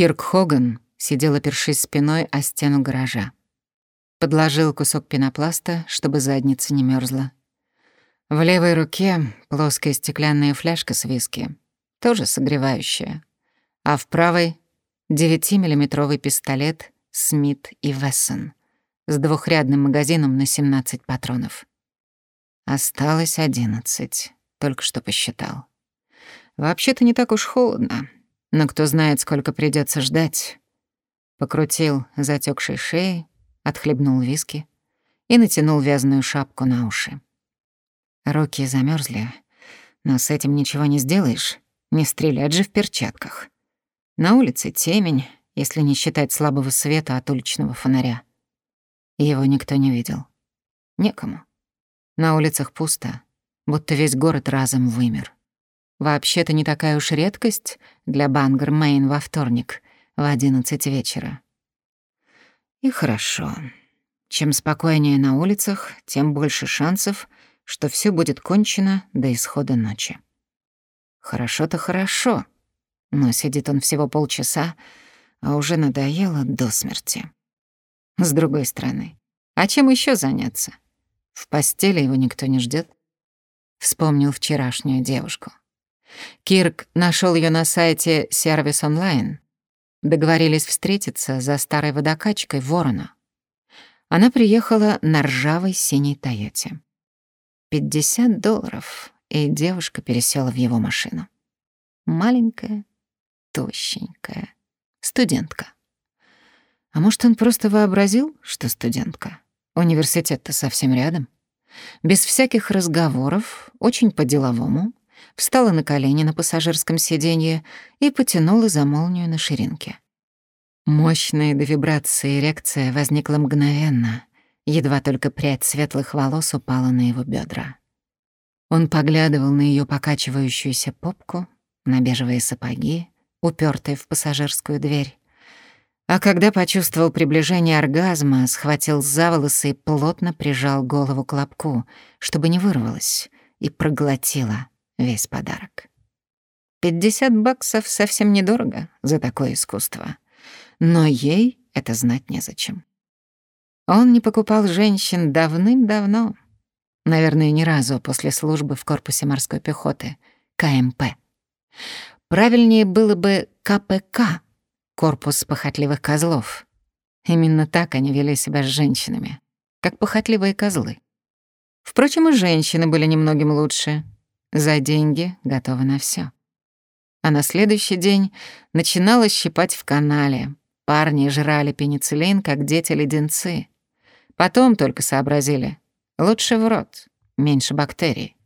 Кирк Хоган сидел, опершись спиной о стену гаража. Подложил кусок пенопласта, чтобы задница не мерзла. В левой руке плоская стеклянная фляжка с виски, тоже согревающая, а в правой — 9-миллиметровый пистолет «Смит и Вессон» с двухрядным магазином на 17 патронов. Осталось 11, только что посчитал. Вообще-то не так уж холодно, но кто знает, сколько придется ждать. Покрутил затекшей шеей, отхлебнул виски и натянул вязаную шапку на уши. Руки замерзли, но с этим ничего не сделаешь, не стрелять же в перчатках. На улице темень, если не считать слабого света от уличного фонаря. Его никто не видел. Некому. На улицах пусто, будто весь город разом вымер. Вообще-то не такая уж редкость для Бангер Мейн во вторник в одиннадцать вечера. И хорошо. Чем спокойнее на улицах, тем больше шансов, что все будет кончено до исхода ночи. Хорошо-то хорошо, но сидит он всего полчаса, а уже надоело до смерти. С другой стороны, а чем еще заняться? В постели его никто не ждет. Вспомнил вчерашнюю девушку. Кирк нашел ее на сайте сервис онлайн. Договорились встретиться за старой водокачкой Ворона. Она приехала на ржавой синей Тойоте. 50 долларов, и девушка пересела в его машину. Маленькая, тощенькая, студентка. А может, он просто вообразил, что студентка? Университет-то совсем рядом. Без всяких разговоров, очень по-деловому, встала на колени на пассажирском сиденье и потянула за молнию на ширинке. Мощная до вибрации эрекция возникла мгновенно, едва только прядь светлых волос упала на его бедра. Он поглядывал на ее покачивающуюся попку, на бежевые сапоги, упертые в пассажирскую дверь. А когда почувствовал приближение оргазма, схватил за волосы и плотно прижал голову к лобку, чтобы не вырвалось, и проглотила весь подарок. Пятьдесят баксов совсем недорого за такое искусство. Но ей это знать незачем. Он не покупал женщин давным-давно. Наверное, ни разу после службы в корпусе морской пехоты, КМП. Правильнее было бы КПК — корпус похотливых козлов. Именно так они вели себя с женщинами, как похотливые козлы. Впрочем, и женщины были немногим лучше. За деньги готовы на все. А на следующий день начинало щипать в канале. Парни жрали пенициллин, как дети-леденцы. Потом только сообразили. Лучше в рот, меньше бактерий.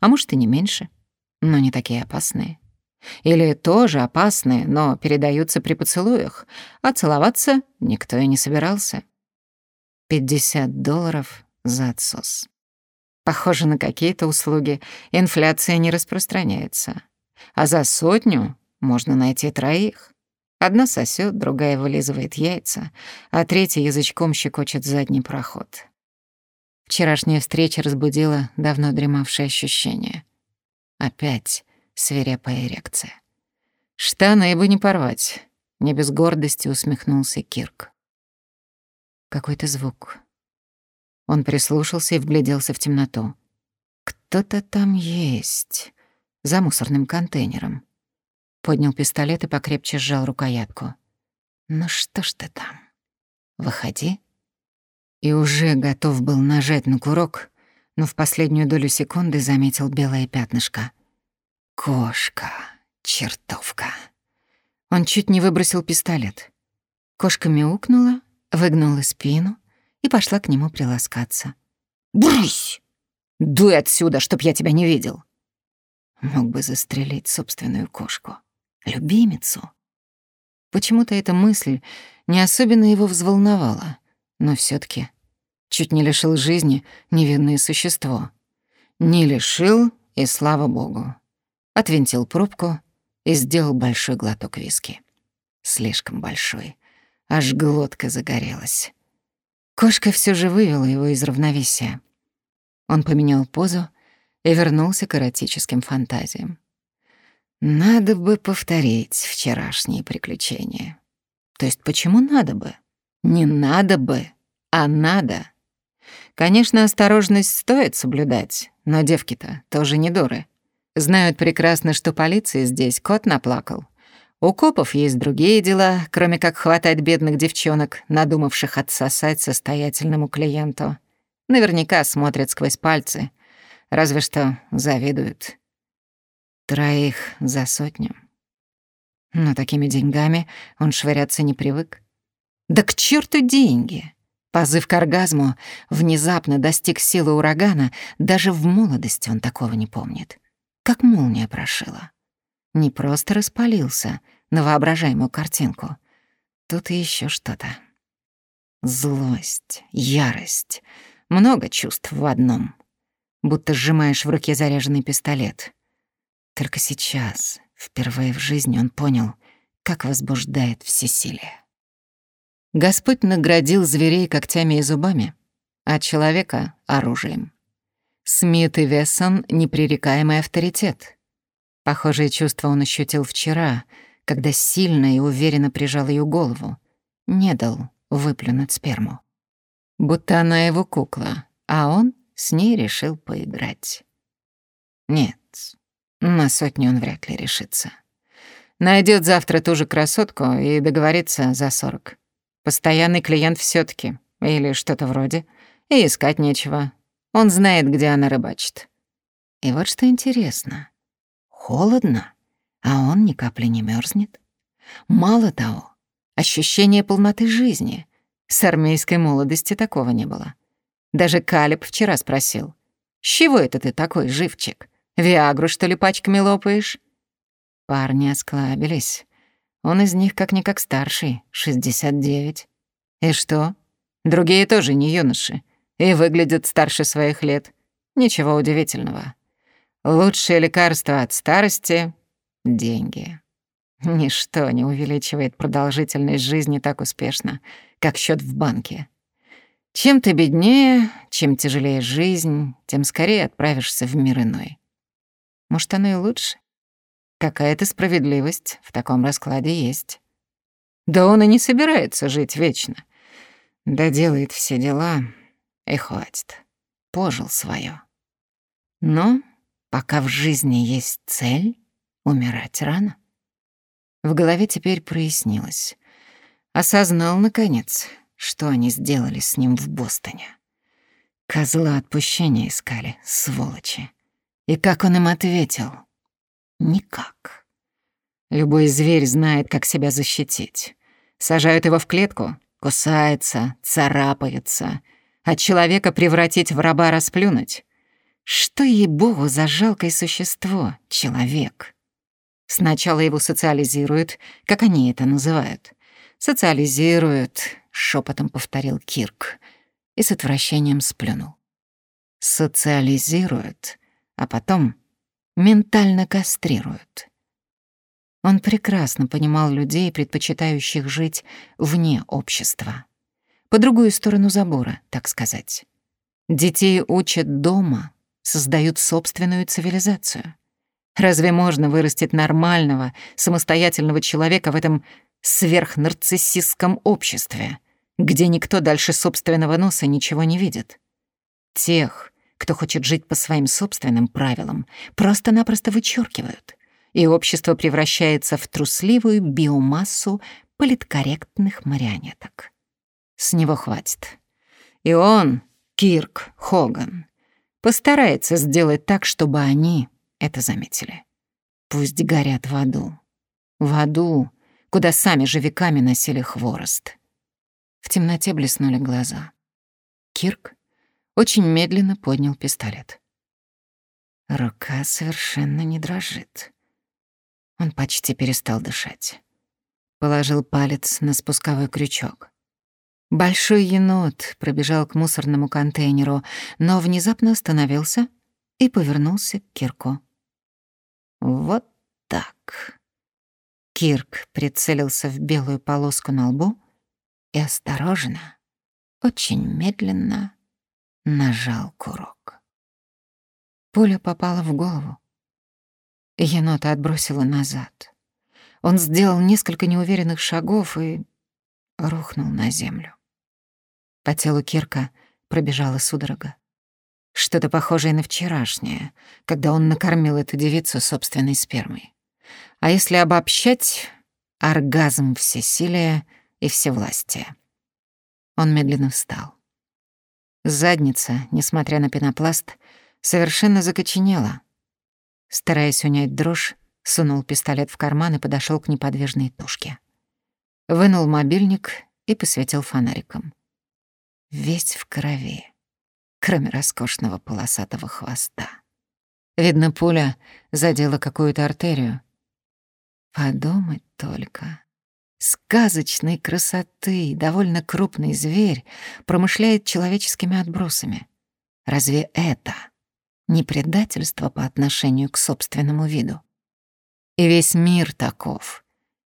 А может, и не меньше, но не такие опасные. Или тоже опасные, но передаются при поцелуях, а целоваться никто и не собирался. 50 долларов за отсос. Похоже на какие-то услуги, инфляция не распространяется. А за сотню можно найти троих. Одна сосет, другая вылизывает яйца, а третья язычком щекочет задний проход. Вчерашняя встреча разбудила давно дремавшее ощущение. Опять свирепая эрекция. Штаны бы не порвать, не без гордости усмехнулся Кирк. Какой-то звук. Он прислушался и вгляделся в темноту. Кто-то там есть, за мусорным контейнером. Поднял пистолет и покрепче сжал рукоятку. Ну что ж ты там? Выходи. И уже готов был нажать на курок, но в последнюю долю секунды заметил белое пятнышко. Кошка, чертовка. Он чуть не выбросил пистолет. Кошка мяукнула, выгнула спину и пошла к нему приласкаться. «Брысь! Дуй отсюда, чтоб я тебя не видел!» Мог бы застрелить собственную кошку, любимицу. Почему-то эта мысль не особенно его взволновала, но все таки чуть не лишил жизни невинное существо. Не лишил, и слава богу отвинтил пробку и сделал большой глоток виски. Слишком большой. Аж глотка загорелась. Кошка все же вывела его из равновесия. Он поменял позу и вернулся к эротическим фантазиям. Надо бы повторить вчерашние приключения. То есть почему надо бы? Не надо бы, а надо. Конечно, осторожность стоит соблюдать, но девки-то тоже не дуры. Знают прекрасно, что полиции здесь кот наплакал. У копов есть другие дела, кроме как хватать бедных девчонок, надумавших отсосать состоятельному клиенту. Наверняка смотрят сквозь пальцы, разве что завидуют. Троих за сотню. Но такими деньгами он швыряться не привык. Да к черту деньги! Позыв к оргазму внезапно достиг силы урагана, даже в молодости он такого не помнит. Как молния прошила. Не просто распалился на воображаемую картинку. Тут еще что-то. Злость, ярость, много чувств в одном. Будто сжимаешь в руке заряженный пистолет. Только сейчас, впервые в жизни, он понял, как возбуждает всесилие. Господь наградил зверей когтями и зубами, а человека — оружием. Смит и Вессон — непререкаемый авторитет. Похожее чувство он ощутил вчера, когда сильно и уверенно прижал ее голову, не дал выплюнуть сперму. Будто она его кукла, а он с ней решил поиграть. Нет, на сотню он вряд ли решится. Найдет завтра ту же красотку и договорится за сорок. Постоянный клиент все таки или что-то вроде, и искать нечего. Он знает, где она рыбачит. И вот что интересно. Холодно, а он ни капли не мерзнет. Мало того, ощущение полноты жизни. С армейской молодости такого не было. Даже Калиб вчера спросил, «С чего это ты такой живчик? Виагру, что ли, пачками лопаешь?» Парни осклабились. Он из них как-никак старший, 69. И что? Другие тоже не юноши и выглядят старше своих лет. Ничего удивительного. Лучшее лекарство от старости — деньги. Ничто не увеличивает продолжительность жизни так успешно, как счет в банке. Чем ты беднее, чем тяжелее жизнь, тем скорее отправишься в мир иной. Может, оно и лучше? Какая-то справедливость в таком раскладе есть. Да он и не собирается жить вечно. Да делает все дела, и хватит. Пожил свое. Но пока в жизни есть цель, умирать рано. В голове теперь прояснилось. Осознал, наконец, что они сделали с ним в Бостоне. Козла отпущения искали, сволочи. И как он им ответил — Никак. Любой зверь знает, как себя защитить. Сажают его в клетку, кусается, царапается. А человека превратить в раба расплюнуть. Что ей-богу за жалкое существо, человек? Сначала его социализируют, как они это называют. Социализируют, шепотом повторил Кирк и с отвращением сплюнул. Социализируют, а потом ментально кастрируют. Он прекрасно понимал людей, предпочитающих жить вне общества. По другую сторону забора, так сказать. Детей учат дома, создают собственную цивилизацию. Разве можно вырастить нормального, самостоятельного человека в этом сверхнарциссистском обществе, где никто дальше собственного носа ничего не видит? Тех, кто хочет жить по своим собственным правилам, просто-напросто вычеркивают, и общество превращается в трусливую биомассу политкорректных марионеток. С него хватит. И он, Кирк Хоган, постарается сделать так, чтобы они это заметили. Пусть горят в аду. В аду, куда сами же веками носили хворост. В темноте блеснули глаза. Кирк очень медленно поднял пистолет. Рука совершенно не дрожит. Он почти перестал дышать. Положил палец на спусковой крючок. Большой енот пробежал к мусорному контейнеру, но внезапно остановился и повернулся к Кирку. Вот так. Кирк прицелился в белую полоску на лбу и осторожно, очень медленно нажал курок. Пуля попала в голову. Енота отбросило назад. Он сделал несколько неуверенных шагов и рухнул на землю. По телу Кирка пробежала судорога. Что-то похожее на вчерашнее, когда он накормил эту девицу собственной спермой. А если обобщать, оргазм всесилия и всевластия. Он медленно встал. Задница, несмотря на пенопласт, совершенно закоченела. Стараясь унять дрожь, сунул пистолет в карман и подошел к неподвижной тушке. Вынул мобильник и посветил фонариком. Весь в крови, кроме роскошного полосатого хвоста. Видно, пуля задела какую-то артерию. Подумать только. Сказочной красоты, довольно крупный зверь промышляет человеческими отбросами. Разве это не предательство по отношению к собственному виду? И весь мир таков.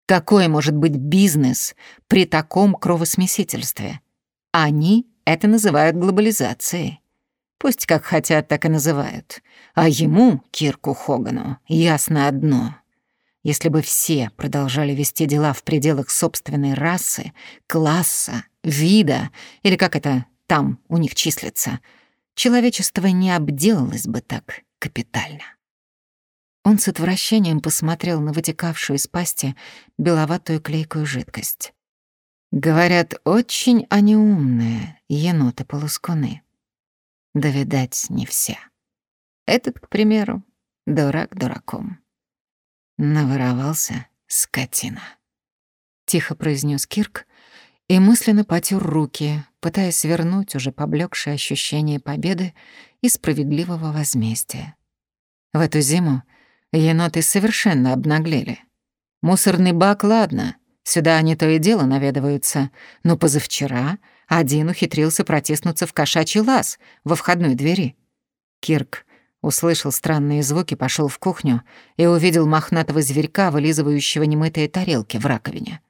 Какой может быть бизнес при таком кровосмесительстве? Они это называют глобализацией. Пусть как хотят, так и называют. А ему, Кирку Хогану, ясно одно. Если бы все продолжали вести дела в пределах собственной расы, класса, вида, или как это там у них числится, человечество не обделалось бы так капитально. Он с отвращением посмотрел на вытекавшую из пасти беловатую клейкую жидкость. Говорят, очень они умные, еноты-полускуны. Да, видать, не все. Этот, к примеру, дурак дураком. Наворовался скотина. Тихо произнес Кирк и мысленно потер руки, пытаясь вернуть уже поблекшее ощущение победы и справедливого возмездия. В эту зиму Еноты совершенно обнаглели. Мусорный бак, ладно, сюда они то и дело наведываются, но позавчера один ухитрился протиснуться в кошачий лаз во входной двери. Кирк услышал странные звуки, пошел в кухню и увидел мохнатого зверька, вылизывающего немытые тарелки в раковине.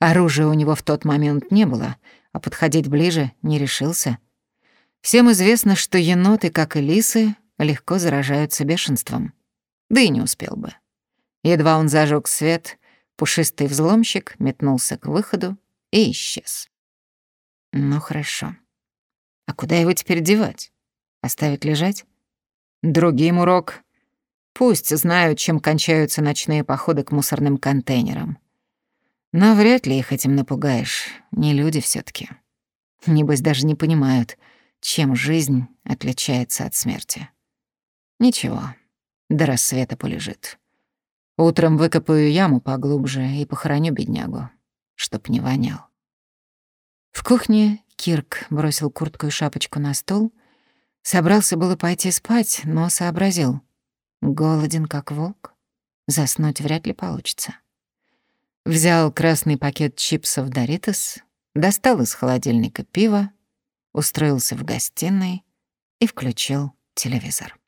Оружия у него в тот момент не было, а подходить ближе не решился. Всем известно, что еноты, как и лисы, легко заражаются бешенством да и не успел бы. Едва он зажег свет, пушистый взломщик метнулся к выходу и исчез. Ну хорошо. А куда его теперь девать? Оставить лежать? Другим урок. Пусть знают, чем кончаются ночные походы к мусорным контейнерам. Но вряд ли их этим напугаешь. Не люди все таки Небось, даже не понимают, чем жизнь отличается от смерти. Ничего, до рассвета полежит. Утром выкопаю яму поглубже и похороню беднягу, чтоб не вонял. В кухне Кирк бросил куртку и шапочку на стол, собрался было пойти спать, но сообразил. Голоден, как волк, заснуть вряд ли получится. Взял красный пакет чипсов «Доритос», достал из холодильника пиво, устроился в гостиной и включил телевизор.